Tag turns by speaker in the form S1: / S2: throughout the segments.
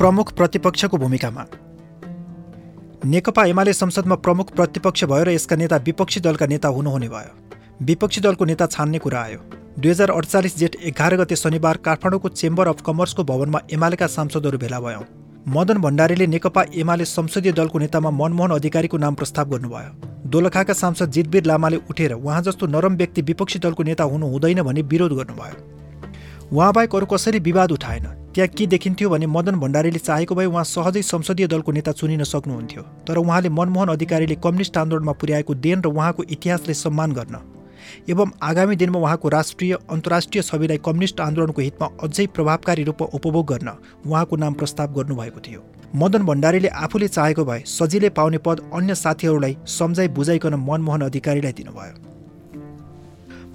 S1: प्रमुख प्रतिपक्षको भूमिकामा। नेकपा एमाले संसदमा प्रमुख प्रतिपक्ष भयो र यसका नेता विपक्षी दलका नेता हुनुहुने भयो। विपक्षी दलको नेता छान्ने कुरा आयो। दुई हजार अडचालिस जेठ एघार गते शनिबार काठमाडौँको चेम्बर अफ कमर्सको भवनमा एमालेका सांसदहरू भेला भयौँ। मदन भण्डारीले नेकपा एमाले संसदीय दलको नेतामा मनमोहन अधिकारीको नाम प्रस्ताव गर्नुभयो। दोलखाका सांसद जितवीर लामाले उठेर उहाँ जस्तो नरम व्यक्ति विपक्षी दलको नेता हुनु हुँदैन भनी विरोध गर्नुभयो। उहाँबाहेक अरू कसरी विवाद उठाएन त्यहाँ के देखिन्थ्यो भने मदन भण्डारीले चाहेको भए उहाँ सहजै संसदीय दलको नेता चुनिन सक्नुहुन्थ्यो। तर उहाँले मनमोहन अधिकारीले कम्युनिस्ट आन्दोलनमा पुर्याएको देन र उहाँको इतिहासले सम्मान गर्न। एवं आगामी दिनमा उहाँको राष्ट्रिय अन्तर्राष्ट्रिय छविलाई कम्युनिस्ट आन्दोलनको हितमा अझै प्रभावकारी रूपमा उपभोग गर्न उहाँको नाम प्रस्ताव गर्नुभएको थियो। मदन भण्डारीले आफूले चाहेको भए सजिलै पाउने पद अन्य साथीहरूलाई सम्झाइ बुझाइकन मनमोहन अधिकारीलाई दिनुभयो।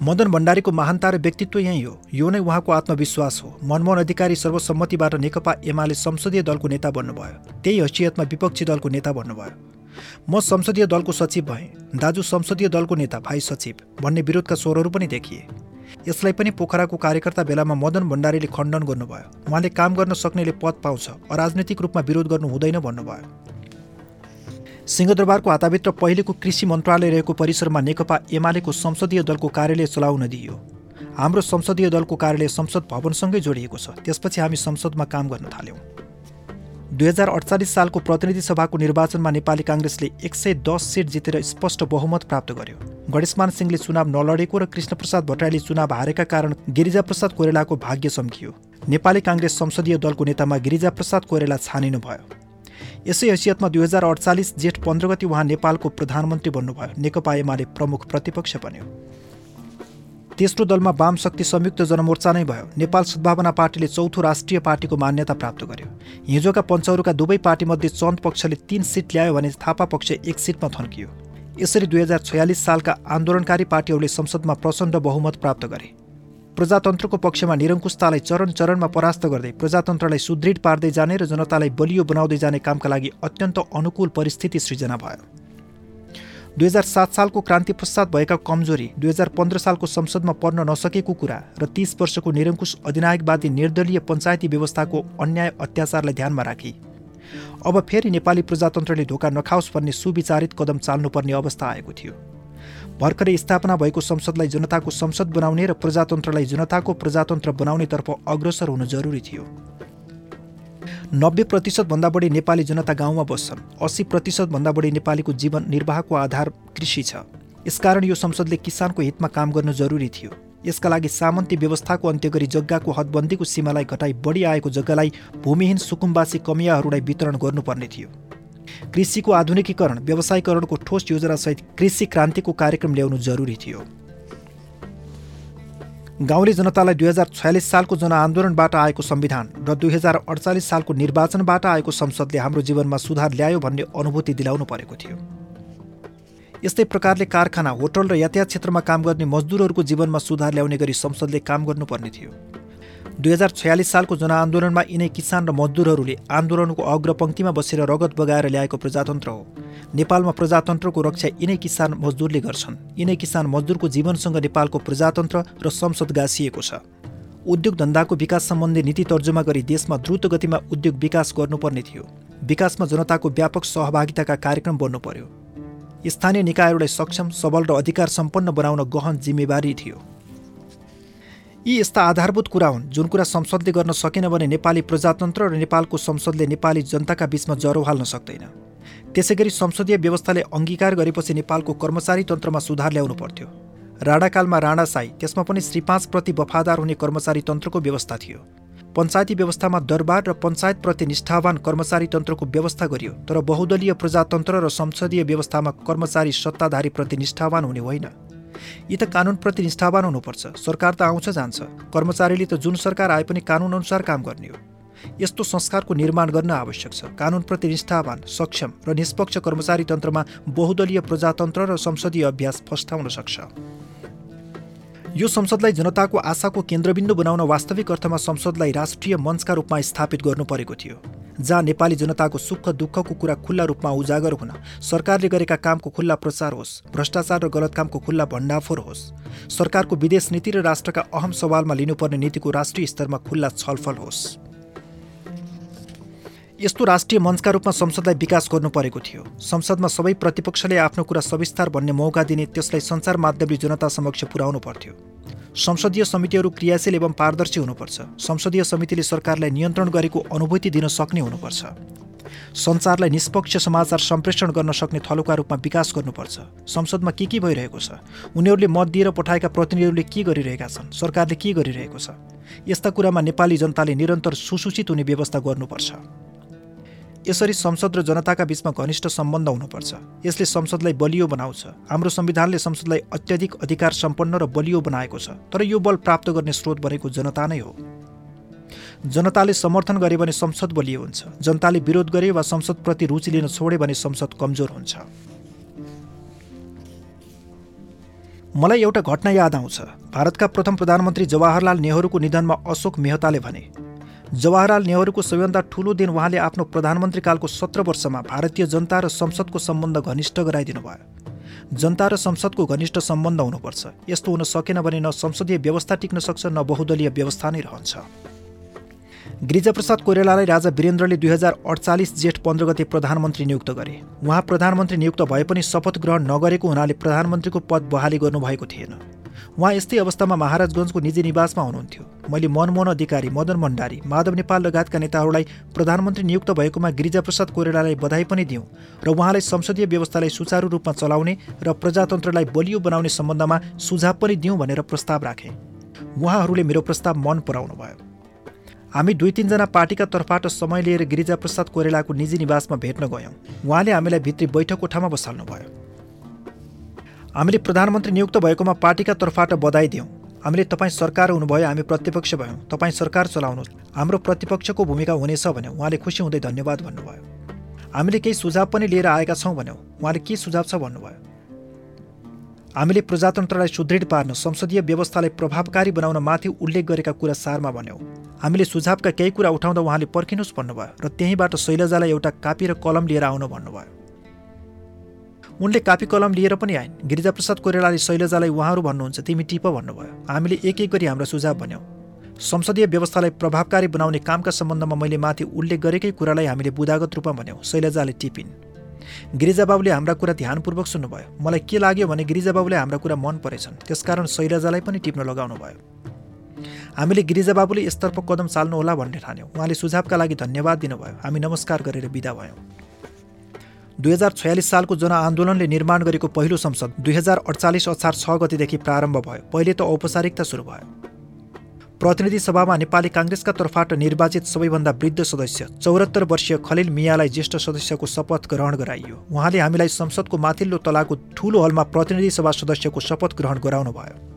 S1: मदन भण्डारीको महानता र व्यक्तित्व यही हो। यो नै उहाँको आत्मविश्वास हो। मनमोहन अधिकारी सर्वसम्मतिबाट नेकपा एमाले संसदीय दलको नेता बन्नुभयो। त्यही हैसियतमा विपक्षी दलको नेता बन्नुभयो। म संसदीय दलको सचिव भएँ। दाजु संसदीय दलको नेता भाइ सचिव भन्ने विरोधका स्वरहरू पनि देखिए। यसलाई पनि पोखराको कार्यकर्ता बेलामा मदन भण्डारीले खण्डन गर्नुभयो। उहाँले काम गर्न सक्नेले पद पाउँछ। अराजनैतिक रूपमा विरोध गर्नु हुँदैन भन्नुभयो। सिंहदरबारको हाताभित्र पहिलेको कृषि मन्त्रालय रहेको परिसरमा नेकपा एमालेको संसदीय दलको कार्यालय चलाउन दिइयो। हाम्रो संसदीय दलको कार्यालय संसद भवनसँगै जोडिएको छ। त्यसपछि हामी संसदमा काम गर्न थाल्यौँ। दुई हजार अडचालिस सालको प्रतिनिधि सभाको निर्वाचनमा नेपाली काङ्ग्रेसले एक सय दस सिट जितेर स्पष्ट बहुमत प्राप्त गर्यो। गणेशमान सिंहले चुनाव नलडेको र कृष्णप्रसाद भट्टराईले चुनाव हारेका कारण गिरिजाप्रसाद कोइरालाको भाग्य सम्कियो नेपाली काङ्ग्रेस संसदीय दलको नेतामा गिरिजाप्रसाद कोइराला छानिनु भयो यसै हैसियतमा दुई हजार अडचालिस जेठ पन्ध्र गति उहाँ नेपालको प्रधानमन्त्री बन्नुभयो। नेकपा एमाले प्रमुख प्रतिपक्ष बन्यो। तेस्रो दलमा वाम शक्ति संयुक्त जनमोर्चा नै भयो। नेपाल सद्भावना पार्टीले चौथो राष्ट्रिय पार्टीको मान्यता प्राप्त गर्यो। हिजोका पञ्चहरूका दुवै पार्टीमध्ये चन्द पक्षले तीन सिट ल्यायो भने थापा पक्ष एक सिटमा थन्कियो। यसरी दुई हजार छयालिस सालका आन्दोलनकारी पार्टीहरूले संसदमा प्रचण्ड बहुमत प्राप्त गरे। प्रजातन्त्रको पक्षमा निरङ्कुशतालाई चरण चरणमा परास्त गर्दै प्रजातन्त्रलाई सुदृढ पार्दै जाने र जनतालाई बलियो बनाउँदै जाने कामका लागि अत्यन्त अनुकूल परिस्थिति सृजना भयो। दुई हजार सात सालको क्रान्ति पश्चात भएका कमजोरी दुई हजार पन्ध्र सालको संसदमा पर्न नसकेको कुरा र तीस वर्षको निरङ्कुश अधिनायकवादी निर्दलीय पञ्चायती व्यवस्थाको अन्याय अत्याचारलाई ध्यानमा राखी। अब फेरि नेपाली प्रजातन्त्रले धोका नखाओस् भन्ने सुविचारित कदम चाल्नुपर्ने अवस्था आएको थियो। भर्खरै स्थापना भएको संसदलाई जनताको संसद बनाउने र प्रजातन्त्रलाई जनताको प्रजातन्त्र बनाउनेतर्फ अग्रसर हुनु जरुरी थियो। नब्बे प्रतिशतभन्दा बढी नेपाली जनता गाउँमा बस्छन्। अस्सी प्रतिशतभन्दा बढी नेपालीको जीवन निर्वाहको आधार कृषि छ। यसकारण यो संसदले किसानको हितमा काम गर्नु जरुरी थियो। यसका लागि सामन्ती व्यवस्थाको अन्त्य गरी जग्गाको हदबन्दीको सीमालाई घटाई बढी आएको जग्गालाई भूमिहीन सुकुम्बासी कमियाहरूलाई वितरण गर्नुपर्ने थियो। कृषिको आधुनिकीकरण व्यवसायीकरणको ठोस योजनासहित कृषि क्रान्तिको कार्यक्रम ल्याउनु जरुरी थियो। गाउँले जनतालाई दुई हजार छयालिस सालको जनआन्दोलनबाट आएको संविधान र दुई हजार अडचालिस सालको निर्वाचनबाट आएको संसदले हाम्रो जीवनमा सुधार ल्यायो भन्ने अनुभूति दिलाउनु परेको थियो। यस्तै प्रकारले कारखाना होटल र यातायात क्षेत्रमा काम गर्ने मजदुरहरूको जीवनमा सुधार ल्याउने गरी संसदले काम गर्नुपर्ने थियो। दुई हजार छयालिस सालको जनआन्दोलनमा यिनै किसान र मजदुरहरूले आन्दोलनको अग्रपङ्क्तिमा बसेर रगत बगाएर ल्याएको प्रजातन्त्र हो। नेपालमा प्रजातन्त्रको रक्षा यिनै किसान मजदुरले गर्छन्। यिनै किसान मजदुरको जीवनसँग नेपालको प्रजातन्त्र र संसद गाँसिएको छ। उद्योग धन्दाको विकास सम्बन्धी नीति तर्जुमा गरी देशमा द्रुत गतिमा उद्योग विकास गर्नुपर्ने थियो। विकासमा जनताको व्यापक सहभागिताका कार्यक्रम बन्नु पर्यो स्थानीय निकायहरूलाई सक्षम सबल र अधिकार सम्पन्न बनाउन गहन जिम्मेवारी थियो। यी यस्ता आधारभूत कुरा हुन् जुन कुरा संसदले गर्न सकेन भने नेपाली प्रजातन्त्र र नेपालको संसदले नेपाली जनताका बीचमा जरो हाल्न सक्दैन। त्यसै गरी संसदीय व्यवस्थाले अङ्गीकार गरेपछि नेपालको कर्मचारी तन्त्रमा सुधार ल्याउनु पर्थ्यो। राणाकालमा राणासाई त्यसमा पनि श्री पाँचप्रति वफादार हुने कर्मचारी तन्त्रको व्यवस्था थियो। पञ्चायती व्यवस्थामा दरबार र पञ्चायतप्रति निष्ठावान कर्मचारी तन्त्रको व्यवस्था गरियो तर बहुदलीय प्रजातन्त्र र संसदीय व्यवस्थामा कर्मचारी सत्ताधारीप्रति निष्ठावान हुने होइन। यी त कानुनप्रति निष्ठावान हुनुपर्छ। सरकार त आउँछ जान्छ। कर्मचारीले त जुन सरकार आए पनि कानुनअनुसार काम गर्ने हो। यस्तो संस्कारको निर्माण गर्न आवश्यक छ। कानुनप्रति निष्ठावान सक्षम र निष्पक्ष कर्मचारी तन्त्रमा बहुदलीय प्रजातन्त्र र संसदीय अभ्यास फस्टाउन सक्छ। यो संसदलाई जनताको आशाको केन्द्रबिन्दु बनाउन वास्तविक अर्थमा संसदलाई राष्ट्रिय मञ्चका रूपमा स्थापित गर्नु परेको थियो। जहाँ नेपाली जनताको सुख दुःखको कुरा खुल्ला रूपमा उजागर हुन। सरकारले गरेका कामको खुल्ला प्रचार होस् भ्रष्टाचार र गलत कामको खुल्ला भण्डाफोर होस्। सरकारको विदेश नीति र राष्ट्रका अहम सवालमा लिनुपर्ने नीतिको राष्ट्रिय स्तरमा खुल्ला छलफल होस्। यस्तो राष्ट्रिय मञ्चका रूपमा संसदलाई विकास गर्नु परेको थियो। संसदमा सबै प्रतिपक्षले आफ्नो कुरा सविस्तार भन्ने मौका दिने त्यसलाई सञ्चार माध्यमले जनता समक्ष पुर्याउनु पर्थ्यो। संसदीय समितिहरू क्रियाशील एवं पारदर्शी हुनुपर्छ। संसदीय समितिले सरकारलाई नियन्त्रण गरेको अनुभूति दिन सक्ने हुनुपर्छ। सञ्चारलाई निष्पक्ष समाचार सम्प्रेषण गर्न सक्ने थलोका रूपमा विकास गर्नुपर्छ। संसदमा के के भइरहेको छ? उनीहरूले मत दिएर पठाएका प्रतिनिधिहरूले के गरिरहेका छन्? सरकारले के गरिरहेको छ? यस्ता कुरामा नेपाली जनताले निरन्तर सुसूचित हुने व्यवस्था गर्नुपर्छ। यसरी संसद र जनताका बीचमा घनिष्ठ सम्बन्ध हुनुपर्छ। यसले संसदलाई बलियो बनाउँछ। हाम्रो संविधानले संसदलाई अत्याधिक अधिकार सम्पन्न र बलियो बनाएको छ तर यो बल प्राप्त गर्ने स्रोत बनेको जनता नै हो। जनताले समर्थन गरे भने संसद बलियो हुन्छ। जनताले विरोध गरे वा संसदप्रति रुचि लिन छोडे भने संसद कमजोर हुन्छ। मलाई एउटा घटना याद आउँछ। भारतका प्रथम प्रधानमन्त्री जवाहरलाल नेहरूको निधनमा अशोक मेहताले भने जवाहरलाल नेहरूको सबैभन्दा ठुलो दिन उहाँले आफ्नो प्रधानमन्त्रीकालको सत्र वर्षमा भारतीय जनता र संसदको सम्बन्ध घनिष्ठ गराइदिनु भयो जनता र संसदको घनिष्ठ सम्बन्ध हुनुपर्छ। यस्तो हुन सकेन भने न संसदीय व्यवस्था टिक्न सक्छ न बहुदलीय व्यवस्था नै रहन्छ। गिरिजाप्रसाद कोइरालालाई राजा वीरेन्द्रले दुई हजार अडचालिस जेठ पन्ध्र गते प्रधानमन्त्री नियुक्त गरे। उहाँ प्रधानमन्त्री नियुक्त भए पनि शपथ ग्रहण नगरेको हुनाले प्रधानमन्त्रीको पद बहाली गर्नुभएको थिएन। उहाँ यस्तै अवस्थामा महाराजगञ्जको निजी निवासमा हुनुहुन्थ्यो। मैले मनमोहन अधिकारी मदन भण्डारी माधव नेपाल लगायतका नेताहरूलाई प्रधानमन्त्री नियुक्त भएकोमा गिरिजाप्रसाद कोइरालालाई बधाई पनि दिउँ र उहाँलाई संसदीय व्यवस्थालाई सुचारू रूपमा चलाउने र प्रजातन्त्रलाई बलियो बनाउने सम्बन्धमा सुझाव पनि दिउँ भनेर प्रस्ताव राखेँ। उहाँहरूले मेरो प्रस्ताव मन पराउनु भयो। हामी दुई तिनजना पार्टीका तर्फबाट समय लिएर गिरिजाप्रसाद कोइरालाको निजी निवासमा भेट्न गयौँ। उहाँले हामीलाई भित्री बैठक कोठामा बसाल्नुभयो। हामीले प्रधानमन्त्री नियुक्त भएकोमा पार्टीका तर्फबाट बधाई दियौँ। हामीले तपाईँ सरकार हुनुभयो हामी प्रतिपक्ष भयौँ। तपाईँ सरकार चलाउनुहोस्। हाम्रो प्रतिपक्षको भूमिका हुनेछ भन्यो। उहाँले खुसी हुँदै धन्यवाद भन्नुभयो। हामीले केही सुझाव पनि लिएर आएका छौँ भन्यौँ। उहाँले के सुझाव छ भन्नुभयो? हामीले प्रजातन्त्रलाई सुदृढ पार्न संसदीय व्यवस्थालाई प्रभावकारी बनाउन माथि उल्लेख गरेका कुरा सारमा भन्यौँ। हामीले सुझावका केही कुरा उठाउँदा उहाँले पर्खिनुहोस् भन्नुभयो र त्यहीँबाट शैलजालाई एउटा कापी र कलम लिएर आउनु भन्नुभयो। उनले कापी कलम लिएर पनि आइन्। गिरिजाप्रसाद कोइरालाले शैलजालाई उहाँहरू भन्नुहुन्छ तिमी टिप भन्नुभयो। हामीले एक एक गरी हाम्रो सुझाव भन्यौँ। संसदीय व्यवस्थालाई प्रभावकारी बनाउने कामका सम्बन्धमा मैले माथि उल्लेख गरेकै कुरालाई हामीले बुदागत रूपमा भन्यौँ। शैलजाले टिपिन्। गिरिजाबाबुले हाम्रा कुरा ध्यानपूर्वक सुन्नुभयो। मलाई के लाग्यो भने गिरिजाबाबुले हाम्रा कुरा मन परेछन्। त्यसकारण शैलजालाई पनि टिप्न लगाउनु भयो हामीले गिरिजाबाबुले यसतर्फ कदम चाल्नुहोला भन्ने ठान्यौँ। उहाँले सुझावका लागि धन्यवाद दिनुभयो। हामी नमस्कार गरेर विदा भयौँ। दुई हजार छयालिस सालको जनआन्दोलनले निर्माण गरेको पहिलो संसद दुई हजार अडचालिस असार छ गतिदेखि प्रारम्भ भयो। पहिले त औपचारिकता सुरु भयो। प्रतिनिधि सभामा नेपाली काङ्ग्रेसका तर्फबाट निर्वाचित सबैभन्दा वृद्ध सदस्य चौरात्तर वर्षीय खलिल मियालाई ज्येष्ठ सदस्यको शपथ ग्रहण गराइयो। उहाँले हामीलाई संसदको माथिल्लो तलाको ठूलो हलमा प्रतिनिधि सभा सदस्यको शपथ ग्रहण गराउनु भयो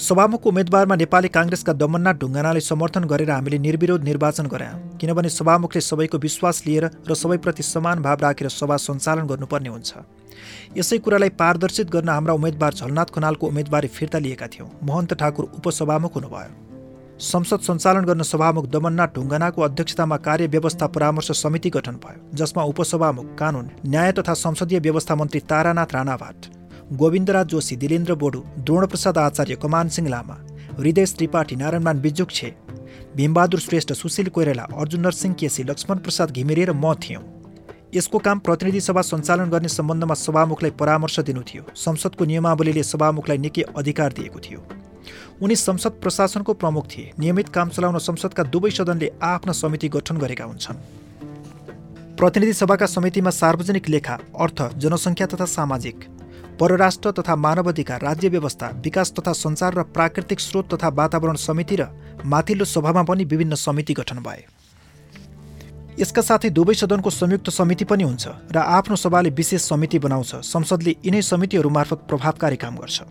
S1: सभामुखको उम्मेद्वारमा नेपाली काङ्ग्रेसका दमननाथ ढुङ्गानाले समर्थन गरेर हामीले निर्विरोध निर्वाचन गरायौँ किनभने सभामुखले सबैको विश्वास लिएर र सबैप्रति समान भाव राखेर सभा सञ्चालन गर्नुपर्ने हुन्छ। यसै कुरालाई पारदर्शित गर्न हाम्रा उम्मेद्वार झलनाथ खनालको उम्मेदवारी फिर्ता लिएका थियौँ। महन्त ठाकुर उपसभामुख हुनुभयो। संसद सञ्चालन गर्न सभामुख दमननाथ ढुङ्गानाको अध्यक्षतामा कार्य व्यवस्था परामर्श समिति गठन भयो जसमा उपसभामुख कानुन न्याय तथा संसदीय व्यवस्था मन्त्री तारानाथ राणाभाट गोविन्दराज जोशी दिलेन्द्र बोडु द्रोणप्रसाद आचार्य कमान सिंह लामा हृदय त्रिपाठी नारायणमान बिजुक छे भीमबहादुर श्रेष्ठ सुशील कोइराला अर्जुन नरसिंह केसी लक्ष्मण प्रसाद घिमिरे र म थियौँ। यसको काम प्रतिनिधि सभा सञ्चालन गर्ने सम्बन्धमा सभामुखलाई परामर्श दिनु थियो। संसदको नियमावलीले सभामुखलाई निकै अधिकार दिएको थियो। उनी संसद प्रशासनको प्रमुख थिए। नियमित काम चलाउन संसदका दुवै सदनले आफ्ना समिति गठन गरेका हुन्छन्। प्रतिनिधि सभाका समितिमा सार्वजनिक लेखा अर्थ जनसङ्ख्या तथा सामाजिक परराष्ट्र तथा मानवाधिकार राज्य व्यवस्था विकास तथा सञ्चार र प्राकृतिक स्रोत तथा वातावरण समिति र माथिल्लो सभामा पनि विभिन्न समिति गठन भए। यसका साथै दुवै सदनको संयुक्त समिति पनि हुन्छ र आफ्नो सभाले विशेष समिति बनाउँछ। संसदले यिनै समितिहरू मार्फत प्रभावकारी काम गर्छ।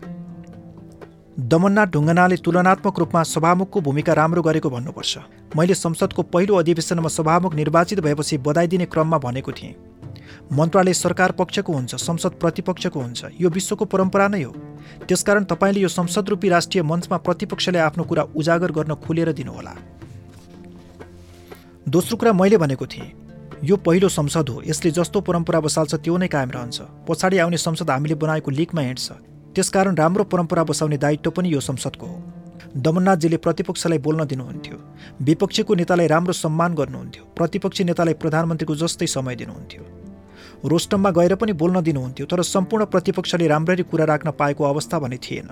S1: दमननाथ ढुङ्गनाले तुलनात्मक रूपमा सभामुखको भूमिका राम्रो गरेको भन्नुपर्छ। मैले संसदको पहिलो अधिवेशनमा सभामुख निर्वाचित भएपछि बधाई दिने क्रममा भनेको थिएँ। मन्त्रालय सरकार पक्षको हुन्छ संसद प्रतिपक्षको हुन्छ। यो विश्वको परम्परा नै हो। त्यसकारण तपाईँले यो संसद रूपी राष्ट्रिय मञ्चमा प्रतिपक्षले आफ्नो कुरा उजागर गर्न खुलेर दिनुहोला। दोस्रो कुरा मैले भनेको थिएँ यो पहिलो संसद हो। यसले जस्तो परम्परा बसाल्छ त्यो नै कायम रहन्छ। पछाडि आउने संसद हामीले बनाएको लिगमा हिँड्छ। त्यसकारण राम्रो परम्परा बसाउने दायित्व पनि यो संसदको हो। दमननाथजीले प्रतिपक्षलाई बोल्न दिनुहुन्थ्यो। विपक्षीको नेतालाई राम्रो सम्मान गर्नुहुन्थ्यो। प्रतिपक्षी नेतालाई प्रधानमन्त्रीको जस्तै समय दिनुहुन्थ्यो। रोस्टममा गएर पनि बोल्न दिनुहुन्थ्यो तर सम्पूर्ण प्रतिपक्षले राम्ररी कुरा राख्न पाएको अवस्था भने थिएन।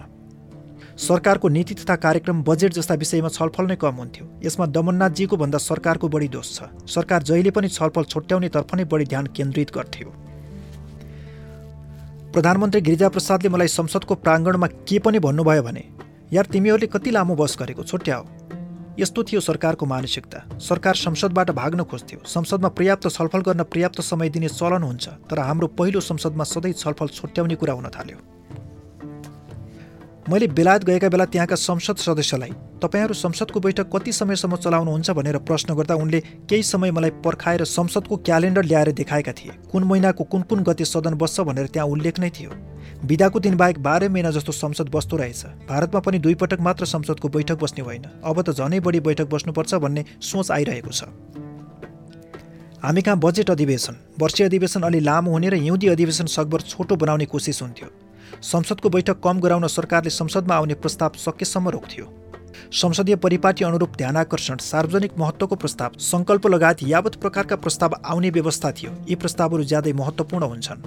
S1: सरकारको नीति तथा कार्यक्रम बजेट जस्ता विषयमा छलफल नै कम हुन्थ्यो। यसमा दमननाथजीको भन्दा सरकारको बढी दोष छ। सरकार जहिले पनि छलफल छुट्याउनेतर्फ नै बढी ध्यान केन्द्रित गर्थ्यो। प्रधानमन्त्री गिरिजाप्रसादले मलाई संसदको प्राङ्गणमा के पनि भन्नुभयो भने यार तिमीहरूले कति लामो बस गरेको छुट्याओ। यस्तो थियो सरकारको मानसिकता। सरकार संसदबाट भाग्न खोज्थ्यो। संसदमा पर्याप्त छलफल गर्न पर्याप्त समय दिने चलन हुन्छ तर हाम्रो पहिलो संसदमा सधैँ छलफल छुट्याउने कुरा हुन थाल्यो। मैले बेलायत गएका बेला त्यहाँका संसद सदस्यलाई तपाईँहरू संसदको बैठक कति समयसम्म चलाउनुहुन्छ भनेर प्रश्न गर्दा उनले केही समय मलाई पर्खाएर संसदको क्यालेन्डर ल्याएर देखाएका थिए। कुन महिनाको कुन कुन गति सदन बस्छ भनेर त्यहाँ उल्लेख नै थियो। बिदाको दिन बाहेक बाह्र महिना जस्तो संसद बस्दो रहेछ। भारतमा पनि दुई पटक मात्र संसदको बैठक बस्ने होइन अब त झनै बढी बैठक बस्नुपर्छ भन्ने सोच आइरहेको छ। हामी कहाँ बजेट अधिवेशन? वर्षीय अधिवेशन अलि लामो हुने र हिउँदी अधिवेशन सकभर छोटो बनाउने कोसिस हुन्थ्यो। संसदको बैठक कम गराउन सरकारले संसदमा आउने प्रस्ताव सकेसम्म रोक्थ्यो। संसदीय परिपाटी अनुरूप ध्यानाकर्षण सार्वजनिक महत्त्वको प्रस्ताव सङ्कल्प लगायत यावत प्रकारका प्रस्ताव आउने व्यवस्था थियो। यी प्रस्तावहरू ज्यादै महत्त्वपूर्ण हुन्छन्।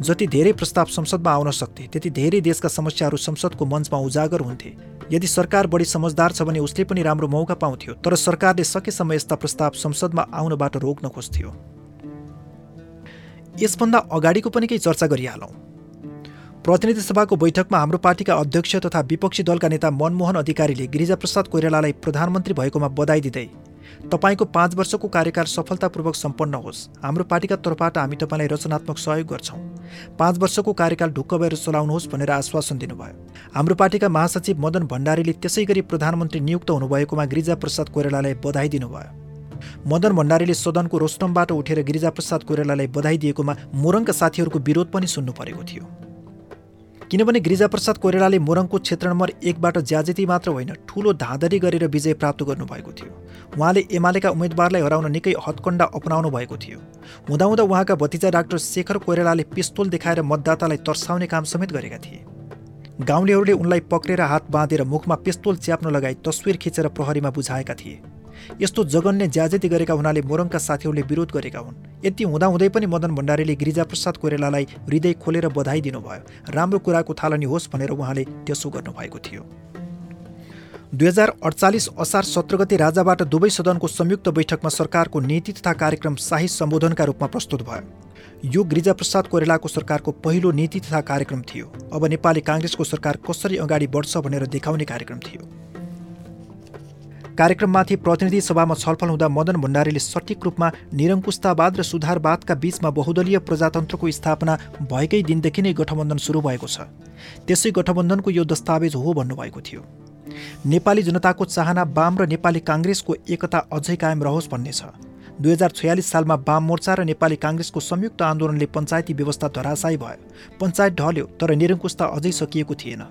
S1: जति धेरै प्रस्ताव संसदमा आउन सक्थे त्यति धेरै देशका समस्याहरू संसदको मञ्चमा उजागर हुन्थे। यदि सरकार बढी समझदार छ भने उसले पनि राम्रो मौका पाउँथ्यो तर सरकारले सकेसम्म यस्ता प्रस्ताव संसदमा आउनबाट रोक्न खोज्थ्यो। यसभन्दा अगाडिको पनि केही चर्चा गरिहालौँ। प्रतिनिधि सभाको बैठकमा हाम्रो पार्टीका अध्यक्ष तथा विपक्षी दलका नेता मनमोहन अधिकारीले गिरिजाप्रसाद कोइरालालाई प्रधानमन्त्री भएकोमा बधाई दिँदै तपाईँको पाँच वर्षको कार्यकाल सफलतापूर्वक सम्पन्न होस्। हाम्रो पार्टीका तर्फबाट हामी तपाईँलाई रचनात्मक सहयोग गर्छौँ। पाँच वर्षको कार्यकाल ढुक्क भएर चलाउनुहोस् भनेर आश्वासन दिनुभयो। हाम्रो पार्टीका महासचिव मदन भण्डारीले त्यसै गरी प्रधानमन्त्री नियुक्त हुनुभएकोमा गिरिजाप्रसाद कोइरालालाई बधाई दिनुभयो। मदन भण्डारीले सदनको रोस्टमबाट उठेर गिरिजाप्रसाद कोइरालालाई बधाई दिएकोमा मोरङका साथीहरूको विरोध पनि सुन्नु परेको थियो। किनभने गिरिजाप्रसाद कोइरालाले मोरङको क्षेत्र नम्बर एकबाट ज्याजेती मात्र होइन ठूलो धाँधरी गरेर विजय प्राप्त गर्नुभएको थियो। उहाँले एमालेका उम्मेद्वारलाई हराउन निकै हतकण्डा अपनाउनु भएको थियो। हुँदाहुँदा उहाँका भतिजा डाक्टर शेखर कोइरालाले पिस्तोल देखाएर मतदातालाई तर्साउने काम समेत गरेका थिए। गाउँलेहरूले उनलाई पक्रेर हात बाँधेर मुखमा पिस्तोल च्याप्न लगाई तस्विर खिचेर प्रहरीमा बुझाएका थिए। यस्तो जगन्य ज्याजेती गरेका हुनाले मोरङका साथीहरूले विरोध गरेका हुन्। यति हुँदाहुँदै पनि मदन भण्डारीले गिरिजाप्रसाद कोइरालालाई हृदय खोलेर बधाई दिनुभयो राम्रो कुराको थालनी होस् भनेर उहाँले त्यसो गर्नुभएको थियो। दुई हजार अडचालिस असार सत्र गते राजाबाट दुवै सदनको संयुक्त बैठकमा सरकारको नीति तथा कार्यक्रम शाही सम्बोधनका रूपमा प्रस्तुत भयो। यो गिरिजाप्रसाद कोइरालाको सरकारको पहिलो नीति तथा कार्यक्रम थियो। अब नेपाली काङ्ग्रेसको सरकार कसरी अगाडि बढ्छ भनेर देखाउने कार्यक्रम थियो। कार्यक्रममाथि प्रतिनिधि सभामा छलफल हुँदा मदन भण्डारीले सठिक रूपमा निरङ्कुशतावाद र सुधारवादका बीचमा बहुदलीय प्रजातन्त्रको स्थापना भएकै दिनदेखि नै गठबन्धन सुरु भएको छ। त्यसै गठबन्धनको यो दस्तावेज हो भन्नुभएको थियो। नेपाली जनताको चाहना वाम र नेपाली काङ्ग्रेसको एकता अझै कायम रहोस् भन्ने छ। दुई हजार छयालिस सालमा वाम मोर्चा र नेपाली काङ्ग्रेसको संयुक्त आन्दोलनले पञ्चायती व्यवस्था धराशायी भयो। पञ्चायत ढल्यो तर निरङ्कुशता अझै सकिएको थिएन।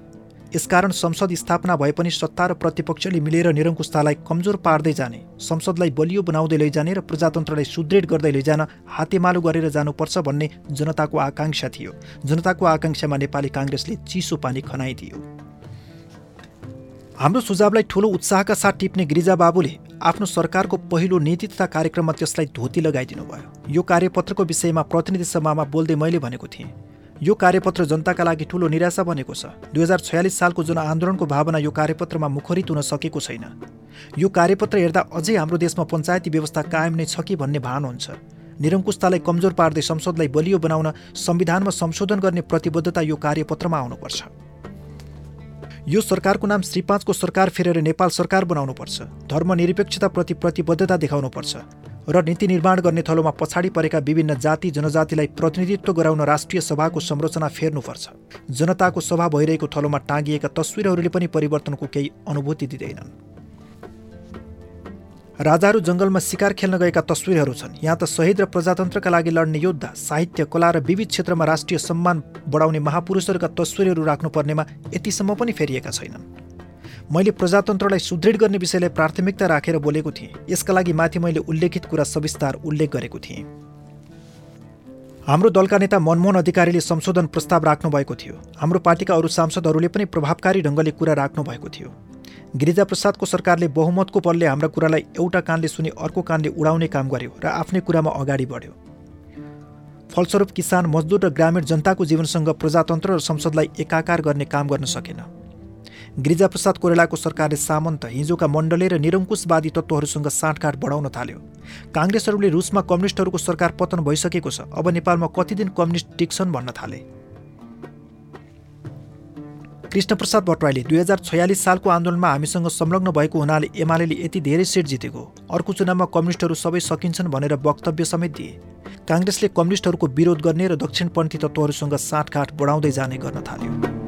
S1: यसकारण संसद स्थापना भए पनि सत्ता र प्रतिपक्षले मिलेर निरङ्कुशतालाई कमजोर पार्दै जाने संसदलाई बलियो बनाउँदै लैजाने र प्रजातन्त्रलाई सुदृढ गर्दै लैजान हातेमालो गरेर जानुपर्छ भन्ने जनताको आकाङ्क्षा थियो। जनताको आकाङ्क्षामा नेपाली काङ्ग्रेसले चिसो पानी खनाइदियो। हाम्रो सुझावलाई ठूलो उत्साहका साथ टिप्ने गिरिजा बाबुले आफ्नो सरकारको पहिलो नीति तथा कार्यक्रममा त्यसलाई धोती लगाइदिनु भयो यो कार्यपत्रको विषयमा प्रतिनिधि सभामा बोल्दै मैले भनेको थिएँ। यो कार्यपत्र जनताका लागि ठूलो निराशा बनेको छ। दुई हजार छयालिस सालको जनआन्दोलनको भावना यो कार्यपत्रमा मुखरित हुन सकेको छैन। यो कार्यपत्र हेर्दा अझै हाम्रो देशमा पञ्चायती व्यवस्था कायम नै छ कि भन्ने भान हुन्छ। निरङ्कुशतालाई कमजोर पार्दै संसदलाई बलियो बनाउन संविधानमा संशोधन गर्ने प्रतिबद्धता यो कार्यपत्रमा आउनुपर्छ। यो सरकारको नाम श्री पाँचको सरकार फेरेर नेपाल सरकार बनाउनुपर्छ। धर्मनिरपेक्षताप्रति प्रतिबद्धता देखाउनुपर्छ। र नीति निर्माण गर्ने थलोमा पछाडि परेका विभिन्न जाति जनजातिलाई प्रतिनिधित्व गराउन राष्ट्रिय सभाको संरचना फेर्नुपर्छ। जनताको सभा भइरहेको थलोमा टाँगिएका तस्विरहरूले पनि परिवर्तनको केही अनुभूति दिँदैनन्। राजाहरू जङ्गलमा शिकार खेल्न गएका तस्विरहरू छन्। यहाँ त शहीद र प्रजातन्त्रका लागि लड्ने योद्धा साहित्य कला र विविध क्षेत्रमा राष्ट्रिय सम्मान बढाउने महापुरुषहरूका तस्विरहरू राख्नुपर्नेमा यतिसम्म पनि फेरिएका छैनन्। मैले प्रजातन्त्रलाई सुदृढ गर्ने विषयलाई प्राथमिकता राखेर बोलेको थिएँ। यसका लागि माथि मैले उल्लेखित कुरा सविस्तार उल्लेख गरेको थिएँ। हाम्रो दलका नेता मनमोहन अधिकारीले संशोधन प्रस्ताव राख्नु भएको थियो। हाम्रो पार्टीका अरू सांसदहरूले पनि प्रभावकारी ढङ्गले कुरा राख्नु भएको थियो। गिरिजाप्रसादको सरकारले बहुमतको बलले हाम्रा कुरालाई एउटा कानले सुने अर्को कानले उडाउने काम गर्यो र आफ्नै कुरामा अगाडि बढ्यो। फलस्वरूप किसान मजदुर र ग्रामीण जनताको जीवनसँग प्रजातन्त्र र संसदलाई एकाकार गर्ने काम गर्न सकेन। गिरिजाप्रसाद कोइरालाको सरकारले सामन्त हिजोका मण्डले र निरङ्कुशवादी तत्त्वहरूसँग साँठगाँठ बढाउन थाल्यो। काङ्ग्रेसहरूले रुसमा कम्युनिस्टहरूको सरकार पतन भइसकेको छ। अब नेपालमा कति दिन कम्युनिस्ट टिक्छन् भन्न थाले। कृष्णप्रसाद भट्टराईले दुई हजार छयालिस सालको आन्दोलनमा हामीसँग संलग्न भएको हुनाले एमाले यति धेरै सिट जितेको। अर्को चुनावमा कम्युनिस्टहरू सबै सकिन्छन् भनेर वक्तव्य समेत दिए। काङ्ग्रेसले कम्युनिस्टहरूको विरोध गर्ने र दक्षिणपन्थी तत्त्वहरूसँग साँठगाँठ बढाउँदै जाने गर्न थाल्यो।